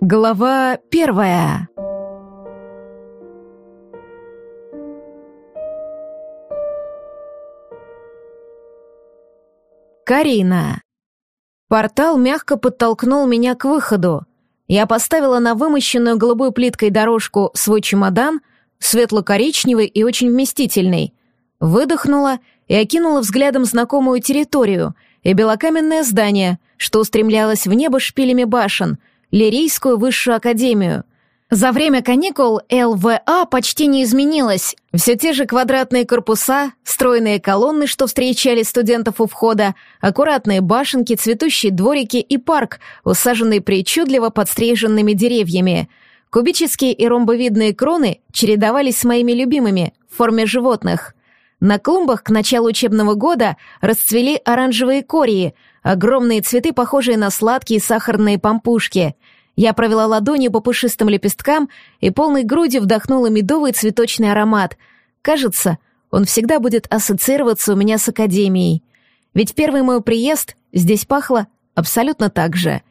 Глава первая. Карина. Портал мягко подтолкнул меня к выходу. Я поставила на вымощенную голубой плиткой дорожку свой чемодан, светло-коричневый и очень вместительный. Выдохнула и окинула взглядом знакомую территорию и белокаменное здание, что устремлялось в небо шпилями башен — Лирийскую высшую академию. За время каникул ЛВА почти не изменилось. Все те же квадратные корпуса, стройные колонны, что встречали студентов у входа, аккуратные башенки, цветущие дворики и парк, усаженный причудливо подстриженными деревьями. Кубические и ромбовидные кроны чередовались с моими любимыми в форме животных. На клумбах к началу учебного года расцвели оранжевые кории, огромные цветы, похожие на сладкие сахарные пампушки. Я провела ладонью по пушистым лепесткам и полной грудью вдохнула медовый цветочный аромат. Кажется, он всегда будет ассоциироваться у меня с академией. Ведь первый мой приезд здесь пахло абсолютно так же.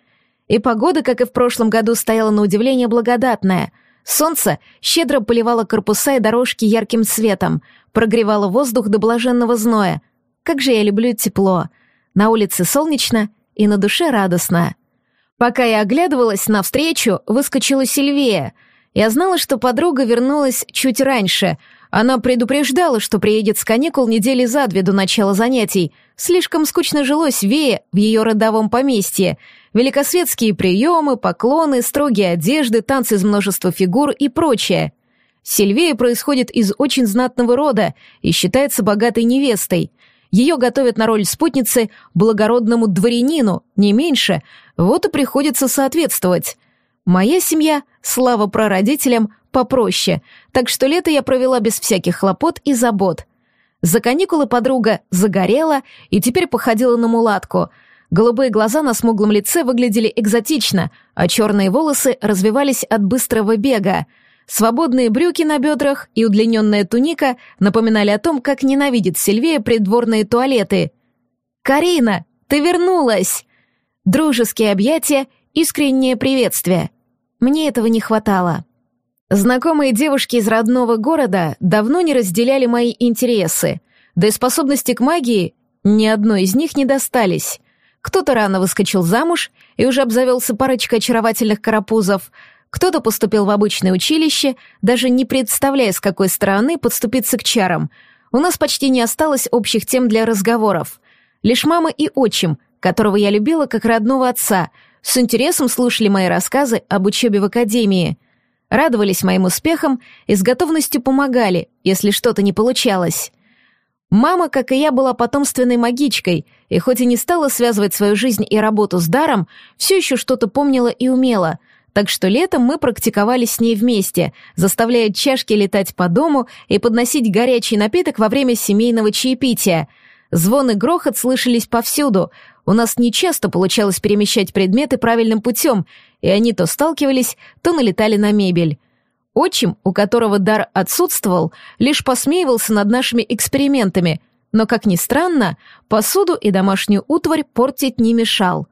И погода, как и в прошлом году, стояла на удивление благодатная. Солнце щедро поливало корпуса и дорожки ярким светом, прогревало воздух до блаженного зноя. Как же я люблю тепло. На улице солнечно и на душе радостно. Пока я оглядывалась навстречу, выскочила Сильвия. Я знала, что подруга вернулась чуть раньше. Она предупреждала, что приедет с каникул недели за две до начала занятий. Слишком скучно жилось Вее в ее родовом поместье. Великосветские приемы, поклоны, строгие одежды, танцы из множества фигур и прочее. Сильвия происходит из очень знатного рода и считается богатой невестой. Ее готовят на роль спутницы благородному дворянину, не меньше, вот и приходится соответствовать. Моя семья, слава прародителям, попроще, так что лето я провела без всяких хлопот и забот. За каникулы подруга загорела и теперь походила на мулатку. Голубые глаза на смуглом лице выглядели экзотично, а черные волосы развивались от быстрого бега — Свободные брюки на бедрах и удлиненная туника напоминали о том, как ненавидит Сильвия придворные туалеты. «Карина, ты вернулась!» Дружеские объятия, искреннее приветствие. Мне этого не хватало. Знакомые девушки из родного города давно не разделяли мои интересы, да и способности к магии ни одной из них не достались. Кто-то рано выскочил замуж и уже обзавелся парочкой очаровательных карапузов — кто-то поступил в обычное училище, даже не представляя, с какой стороны подступиться к чарам. У нас почти не осталось общих тем для разговоров. Лишь мама и отчим, которого я любила как родного отца, с интересом слушали мои рассказы об учебе в академии. Радовались моим успехам и с готовностью помогали, если что-то не получалось. Мама, как и я, была потомственной магичкой, и хоть и не стала связывать свою жизнь и работу с даром, все еще что-то помнила и умела — так что летом мы практиковались с ней вместе, заставляя чашки летать по дому и подносить горячий напиток во время семейного чаепития. Звон и грохот слышались повсюду. У нас нечасто получалось перемещать предметы правильным путем, и они то сталкивались, то налетали на мебель. Отчим, у которого дар отсутствовал, лишь посмеивался над нашими экспериментами, но, как ни странно, посуду и домашнюю утварь портить не мешал.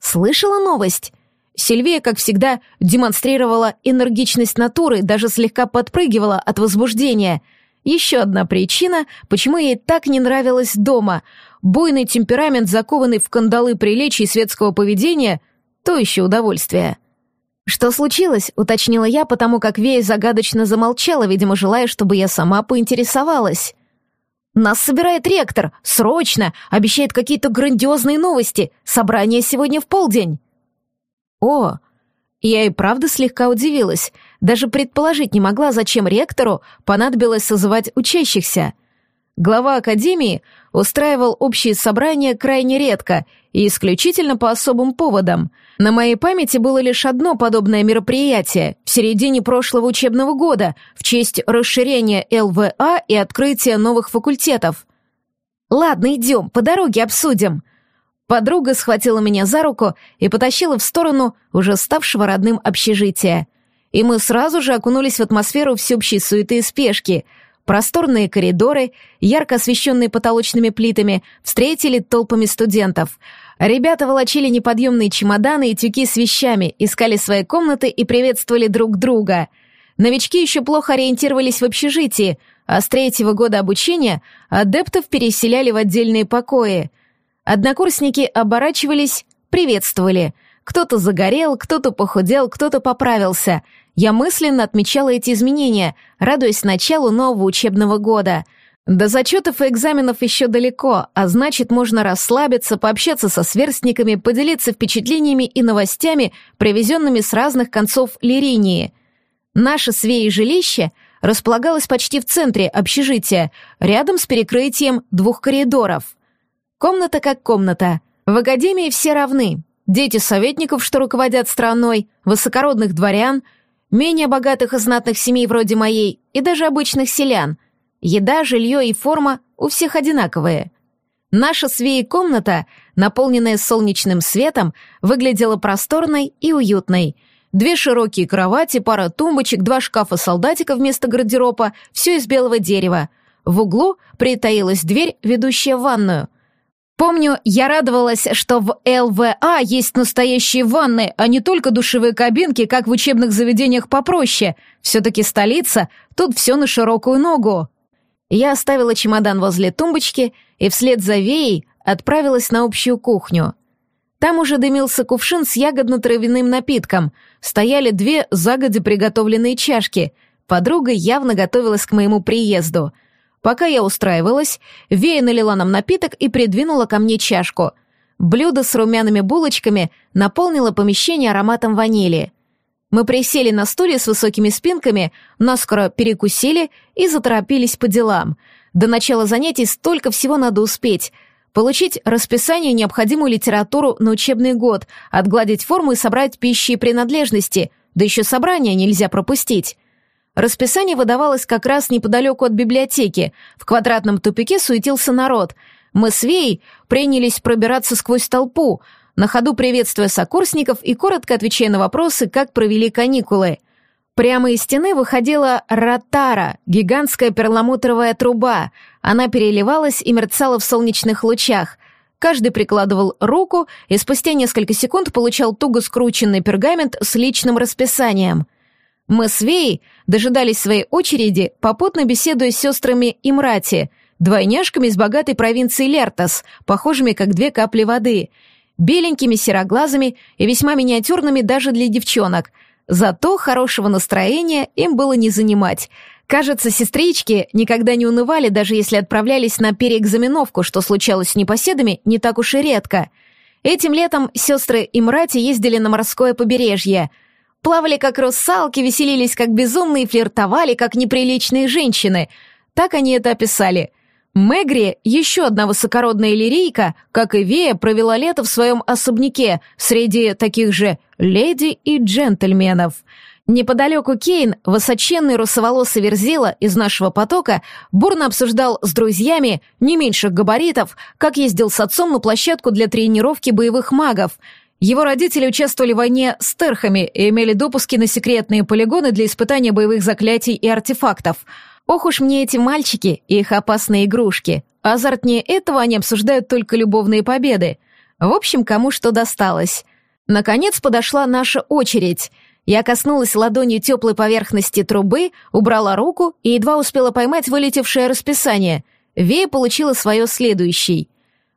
«Слышала новость?» Сильвия, как всегда, демонстрировала энергичность натуры, даже слегка подпрыгивала от возбуждения. Еще одна причина, почему ей так не нравилось дома. Буйный темперамент, закованный в кандалы приличий светского поведения, то еще удовольствие. «Что случилось?» — уточнила я, потому как Вея загадочно замолчала, видимо, желая, чтобы я сама поинтересовалась. «Нас собирает ректор! Срочно! Обещает какие-то грандиозные новости! Собрание сегодня в полдень!» О, я и правда слегка удивилась. Даже предположить не могла, зачем ректору понадобилось созывать учащихся. Глава академии устраивал общие собрания крайне редко и исключительно по особым поводам. На моей памяти было лишь одно подобное мероприятие в середине прошлого учебного года в честь расширения ЛВА и открытия новых факультетов. «Ладно, идем, по дороге обсудим», Подруга схватила меня за руку и потащила в сторону уже ставшего родным общежития. И мы сразу же окунулись в атмосферу всеобщей суеты и спешки. Просторные коридоры, ярко освещенные потолочными плитами, встретили толпами студентов. Ребята волочили неподъемные чемоданы и тюки с вещами, искали свои комнаты и приветствовали друг друга. Новички еще плохо ориентировались в общежитии, а с третьего года обучения адептов переселяли в отдельные покои. Однокурсники оборачивались, приветствовали. Кто-то загорел, кто-то похудел, кто-то поправился — я мысленно отмечала эти изменения, радуясь началу нового учебного года. До зачетов и экзаменов еще далеко, а значит, можно расслабиться, пообщаться со сверстниками, поделиться впечатлениями и новостями, привезенными с разных концов Лиринии. Наше свеи жилище располагалось почти в центре общежития, рядом с перекрытием двух коридоров. Комната как комната. В академии все равны. Дети советников, что руководят страной, высокородных дворян — менее богатых и знатных семей вроде моей и даже обычных селян. Еда, жилье и форма у всех одинаковые. Наша свея комната, наполненная солнечным светом, выглядела просторной и уютной. Две широкие кровати, пара тумбочек, два шкафа солдатика вместо гардероба, все из белого дерева. В углу притаилась дверь, ведущая в ванную — Помню, я радовалась, что в ЛВА есть настоящие ванны, а не только душевые кабинки, как в учебных заведениях попроще. Все-таки столица, тут все на широкую ногу. Я оставила чемодан возле тумбочки и вслед за Веей отправилась на общую кухню. Там уже дымился кувшин с ягодно-травяным напитком, стояли две загодя приготовленные чашки. Подруга явно готовилась к моему приезду — Пока я устраивалась, Вея налила нам напиток и придвинула ко мне чашку. Блюдо с румяными булочками наполнило помещение ароматом ванили. Мы присели на стуле с высокими спинками, наскоро перекусили и заторопились по делам. До начала занятий столько всего надо успеть. Получить расписание, необходимую литературу на учебный год, отгладить форму и собрать пищи и принадлежности, да еще собрания нельзя пропустить. Расписание выдавалось как раз неподалеку от библиотеки. В квадратном тупике суетился народ. Мы с Веей принялись пробираться сквозь толпу, на ходу приветствуя сокурсников и коротко отвечая на вопросы, как провели каникулы. Прямо из стены выходила ротара, гигантская перламутровая труба. Она переливалась и мерцала в солнечных лучах. Каждый прикладывал руку и спустя несколько секунд получал туго скрученный пергамент с личным расписанием — мы с Веей дожидались своей очереди, попутно беседуя с сестрами Имрати, двойняшками из богатой провинции Лертас, похожими как две капли воды, беленькими сероглазыми и весьма миниатюрными даже для девчонок. Зато хорошего настроения им было не занимать. Кажется, сестрички никогда не унывали, даже если отправлялись на переэкзаменовку, что случалось с непоседами не так уж и редко. Этим летом сестры Имрати ездили на морское побережье — Плавали как русалки, веселились как безумные, флиртовали как неприличные женщины. Так они это описали. Мегри, еще одна высокородная лирийка, как и Вея, провела лето в своем особняке среди таких же леди и джентльменов. Неподалеку Кейн, высоченный русоволосый верзила из нашего потока, бурно обсуждал с друзьями не меньших габаритов, как ездил с отцом на площадку для тренировки боевых магов — его родители участвовали в войне с терхами и имели допуски на секретные полигоны для испытания боевых заклятий и артефактов. Ох уж мне эти мальчики и их опасные игрушки. Азартнее этого они обсуждают только любовные победы. В общем, кому что досталось. Наконец подошла наша очередь. Я коснулась ладонью теплой поверхности трубы, убрала руку и едва успела поймать вылетевшее расписание. Вея получила свое следующий.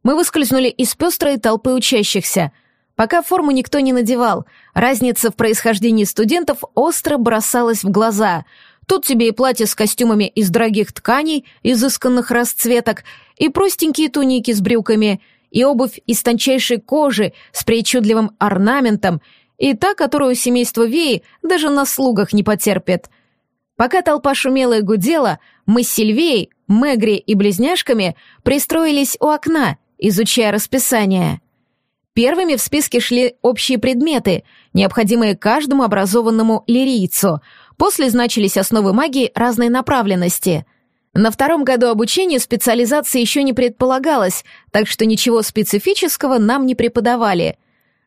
Мы выскользнули из пестрой толпы учащихся — Пока форму никто не надевал, разница в происхождении студентов остро бросалась в глаза. Тут тебе и платье с костюмами из дорогих тканей, изысканных расцветок, и простенькие туники с брюками, и обувь из тончайшей кожи с причудливым орнаментом, и та, которую семейство Веи даже на слугах не потерпит. Пока толпа шумела и гудела, мы с Сильвеей, Мегри и близняшками пристроились у окна, изучая расписание. Первыми в списке шли общие предметы, необходимые каждому образованному лирийцу. После значились основы магии разной направленности. На втором году обучения специализации еще не предполагалось, так что ничего специфического нам не преподавали.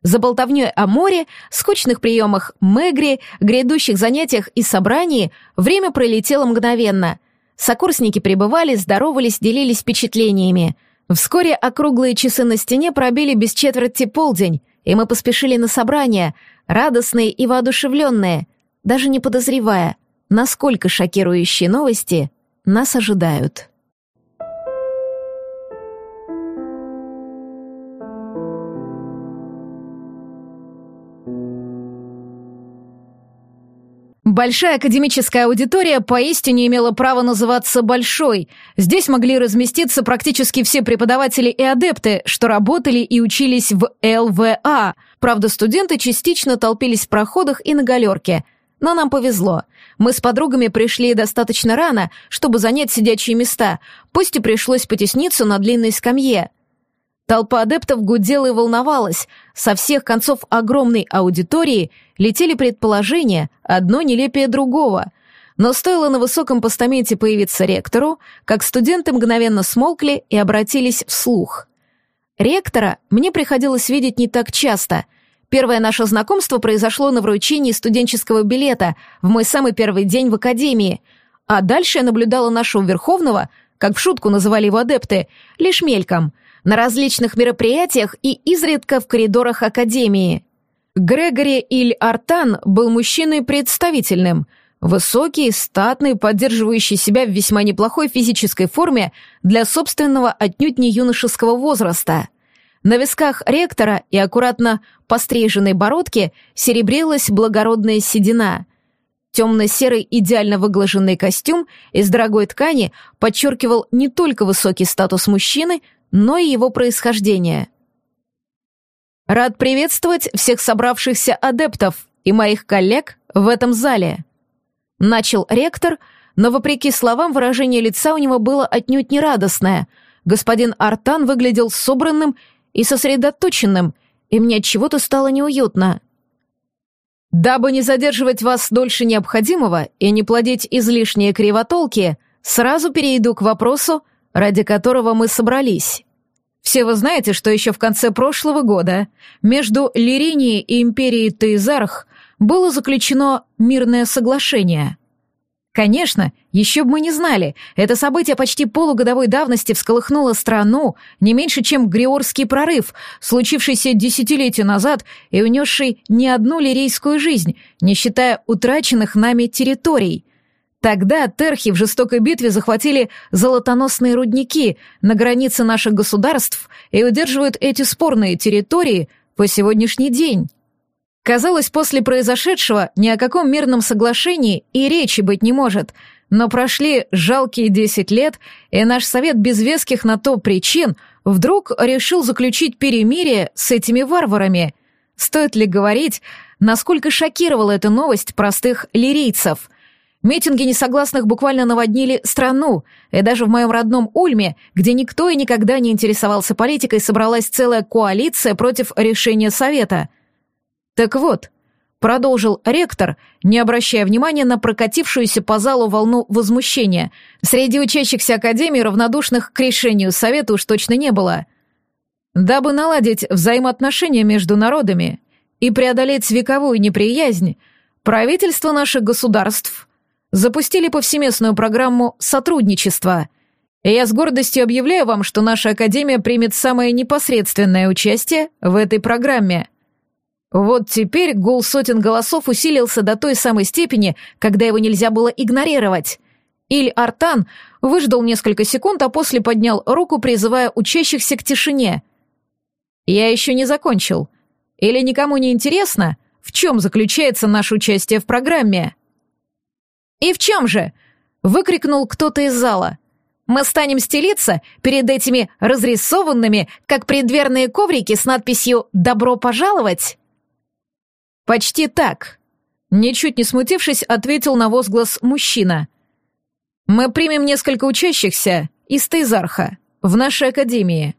За болтовней о море, скучных приемах Мегри, грядущих занятиях и собрании время пролетело мгновенно. Сокурсники прибывали, здоровались, делились впечатлениями. Вскоре округлые часы на стене пробили без четверти полдень, и мы поспешили на собрание, радостные и воодушевленные, даже не подозревая, насколько шокирующие новости нас ожидают. Большая академическая аудитория поистине имела право называться «большой». Здесь могли разместиться практически все преподаватели и адепты, что работали и учились в ЛВА. Правда, студенты частично толпились в проходах и на галерке. Но нам повезло. Мы с подругами пришли достаточно рано, чтобы занять сидячие места, пусть и пришлось потесниться на длинной скамье. Толпа адептов гудела и волновалась. Со всех концов огромной аудитории летели предположения, одно нелепее другого. Но стоило на высоком постаменте появиться ректору, как студенты мгновенно смолкли и обратились вслух. Ректора мне приходилось видеть не так часто. Первое наше знакомство произошло на вручении студенческого билета в мой самый первый день в академии, а дальше я наблюдала нашего Верховного, как в шутку называли его адепты, лишь мельком — на различных мероприятиях и изредка в коридорах Академии. Грегори Иль Артан был мужчиной представительным, высокий, статный, поддерживающий себя в весьма неплохой физической форме для собственного отнюдь не юношеского возраста. На висках ректора и аккуратно постриженной бородке серебрилась благородная седина — Темно-серый идеально выглаженный костюм из дорогой ткани подчеркивал не только высокий статус мужчины, но и его происхождение. Рад приветствовать всех собравшихся адептов и моих коллег в этом зале. Начал ректор, но, вопреки словам, выражение лица у него было отнюдь не радостное. Господин Артан выглядел собранным и сосредоточенным, и мне от чего-то стало неуютно. Дабы не задерживать вас дольше необходимого и не плодить излишние кривотолки, сразу перейду к вопросу, ради которого мы собрались. Все вы знаете, что еще в конце прошлого года между Лиринией и империей Тейзарх было заключено мирное соглашение. Конечно, еще бы мы не знали, это событие почти полугодовой давности всколыхнуло страну не меньше, чем Гриорский прорыв, случившийся десятилетия назад и унесший не одну лирейскую жизнь, не считая утраченных нами территорий — Тогда терхи в жестокой битве захватили золотоносные рудники на границе наших государств и удерживают эти спорные территории по сегодняшний день. Казалось, после произошедшего ни о каком мирном соглашении и речи быть не может, но прошли жалкие десять лет, и наш совет без веских на то причин вдруг решил заключить перемирие с этими варварами. Стоит ли говорить, насколько шокировала эта новость простых лирийцев — Митинги несогласных буквально наводнили страну, и даже в моем родном Ульме, где никто и никогда не интересовался политикой, собралась целая коалиция против решения Совета. Так вот, продолжил ректор, не обращая внимания на прокатившуюся по залу волну возмущения. Среди учащихся Академии равнодушных к решению Совета уж точно не было. Дабы наладить взаимоотношения между народами и преодолеть вековую неприязнь, правительство наших государств — запустили повсеместную программу сотрудничества. И я с гордостью объявляю вам, что наша Академия примет самое непосредственное участие в этой программе. Вот теперь гул сотен голосов усилился до той самой степени, когда его нельзя было игнорировать. Иль Артан выждал несколько секунд, а после поднял руку, призывая учащихся к тишине. «Я еще не закончил. Или никому не интересно, в чем заключается наше участие в программе?» «И в чем же?» — выкрикнул кто-то из зала. «Мы станем стелиться перед этими разрисованными, как предверные коврики с надписью «Добро пожаловать»?» «Почти так», — ничуть не смутившись, ответил на возглас мужчина. «Мы примем несколько учащихся из Тейзарха в нашей академии».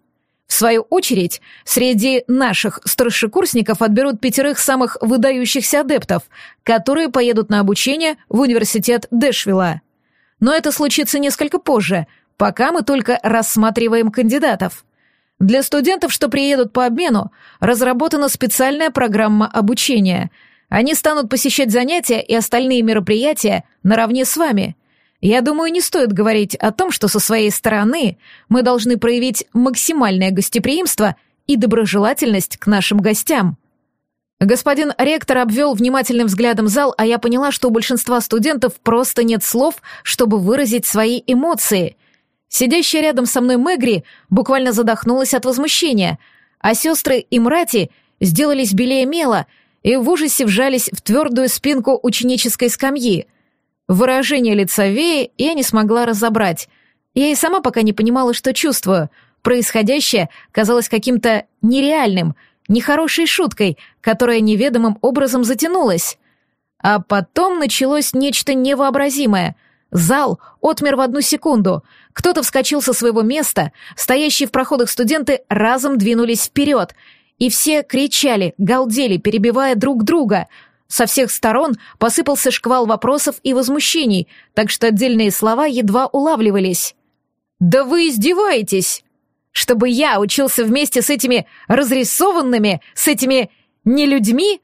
В свою очередь, среди наших старшекурсников отберут пятерых самых выдающихся адептов, которые поедут на обучение в университет Дэшвилла. Но это случится несколько позже, пока мы только рассматриваем кандидатов. Для студентов, что приедут по обмену, разработана специальная программа обучения. Они станут посещать занятия и остальные мероприятия наравне с вами. Я думаю, не стоит говорить о том, что со своей стороны мы должны проявить максимальное гостеприимство и доброжелательность к нашим гостям. Господин ректор обвел внимательным взглядом зал, а я поняла, что у большинства студентов просто нет слов, чтобы выразить свои эмоции. Сидящая рядом со мной Мэгри буквально задохнулась от возмущения, а сестры и мрати сделались белее мела и в ужасе вжались в твердую спинку ученической скамьи. Выражение лица Веи я не смогла разобрать. Я и сама пока не понимала, что чувствую. Происходящее казалось каким-то нереальным — нехорошей шуткой, которая неведомым образом затянулась. А потом началось нечто невообразимое. Зал отмер в одну секунду. Кто-то вскочил со своего места, стоящие в проходах студенты разом двинулись вперед, и все кричали, галдели, перебивая друг друга. Со всех сторон посыпался шквал вопросов и возмущений, так что отдельные слова едва улавливались. «Да вы издеваетесь!» чтобы я учился вместе с этими разрисованными, с этими нелюдьми?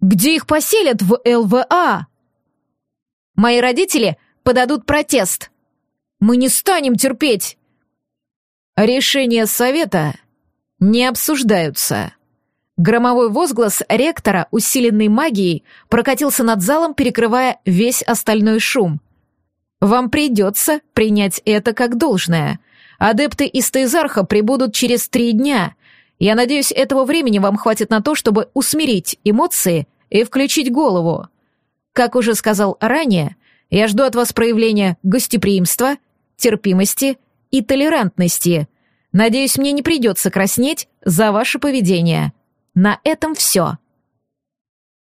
Где их поселят в ЛВА? Мои родители подадут протест. Мы не станем терпеть. Решения совета не обсуждаются. Громовой возглас ректора, усиленный магией, прокатился над залом, перекрывая весь остальной шум. Вам придется принять это как должное. Адепты из Тейзарха прибудут через три дня. Я надеюсь, этого времени вам хватит на то, чтобы усмирить эмоции и включить голову. Как уже сказал ранее, я жду от вас проявления гостеприимства, терпимости и толерантности. Надеюсь, мне не придется краснеть за ваше поведение. На этом все.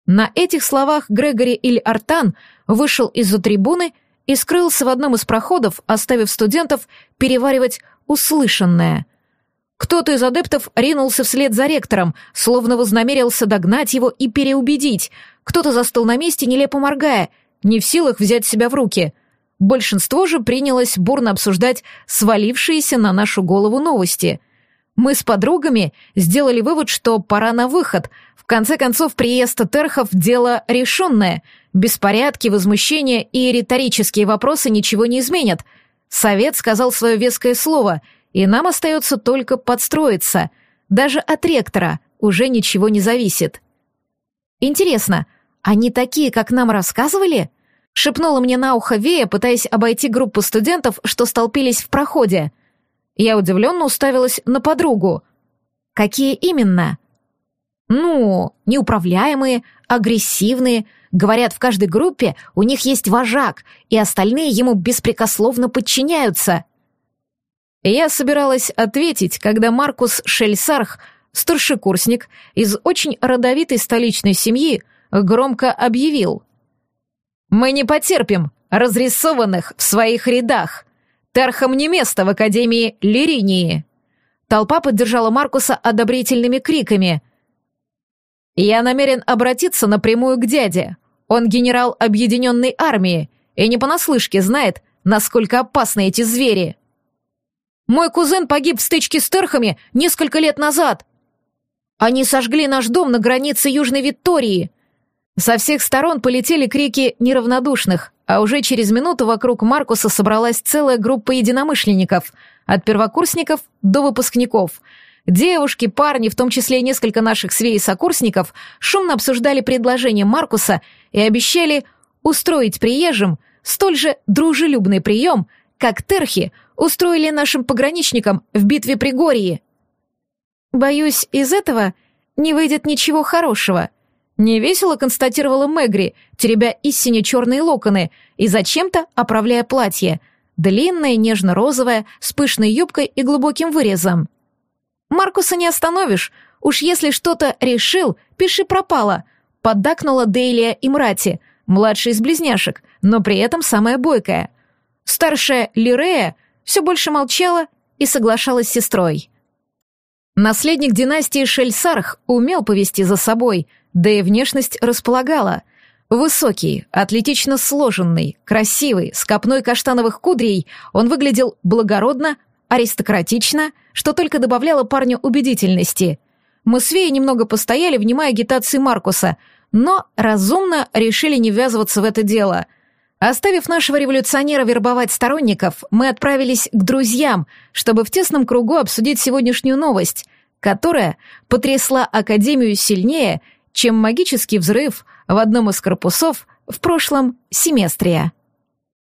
На этих словах Грегори Иль-Артан вышел из-за трибуны и скрылся в одном из проходов, оставив студентов переваривать услышанное. Кто-то из адептов ринулся вслед за ректором, словно вознамерился догнать его и переубедить. Кто-то застыл на месте, нелепо моргая, не в силах взять себя в руки. Большинство же принялось бурно обсуждать свалившиеся на нашу голову новости. Мы с подругами сделали вывод, что пора на выход. В конце концов, приезд Терхов — дело решенное — Беспорядки, возмущения и риторические вопросы ничего не изменят. Совет сказал свое веское слово, и нам остается только подстроиться. Даже от ректора уже ничего не зависит. Интересно, они такие, как нам рассказывали? Шепнула мне на ухо Вея, пытаясь обойти группу студентов, что столпились в проходе. Я удивленно уставилась на подругу. Какие именно? Ну, неуправляемые, агрессивные, Говорят, в каждой группе у них есть вожак, и остальные ему беспрекословно подчиняются. Я собиралась ответить, когда Маркус Шельсарх, старшекурсник из очень родовитой столичной семьи, громко объявил. «Мы не потерпим разрисованных в своих рядах. Терхам не место в Академии Лиринии». Толпа поддержала Маркуса одобрительными криками. «Я намерен обратиться напрямую к дяде. Он генерал объединенной армии и не понаслышке знает, насколько опасны эти звери. Мой кузен погиб в стычке с терхами несколько лет назад. Они сожгли наш дом на границе Южной Виктории. Со всех сторон полетели крики неравнодушных, а уже через минуту вокруг Маркуса собралась целая группа единомышленников, от первокурсников до выпускников — Девушки, парни, в том числе и несколько наших свей сокурсников, шумно обсуждали предложение Маркуса и обещали устроить приезжим столь же дружелюбный прием, как терхи устроили нашим пограничникам в битве при Гории. «Боюсь, из этого не выйдет ничего хорошего», — невесело констатировала Мегри, теребя истине черные локоны и зачем-то оправляя платье, длинное, нежно-розовое, с пышной юбкой и глубоким вырезом. Маркуса не остановишь. Уж если что-то решил, пиши пропало. Поддакнула Дейлия и Мрати, младшая из близняшек, но при этом самая бойкая. Старшая Лирея все больше молчала и соглашалась с сестрой. Наследник династии Шельсарх умел повести за собой, да и внешность располагала. Высокий, атлетично сложенный, красивый, с копной каштановых кудрей, он выглядел благородно, аристократично, что только добавляло парню убедительности. Мы с Веей немного постояли, внимая агитации Маркуса, но разумно решили не ввязываться в это дело. Оставив нашего революционера вербовать сторонников, мы отправились к друзьям, чтобы в тесном кругу обсудить сегодняшнюю новость, которая потрясла Академию сильнее, чем магический взрыв в одном из корпусов в прошлом семестре.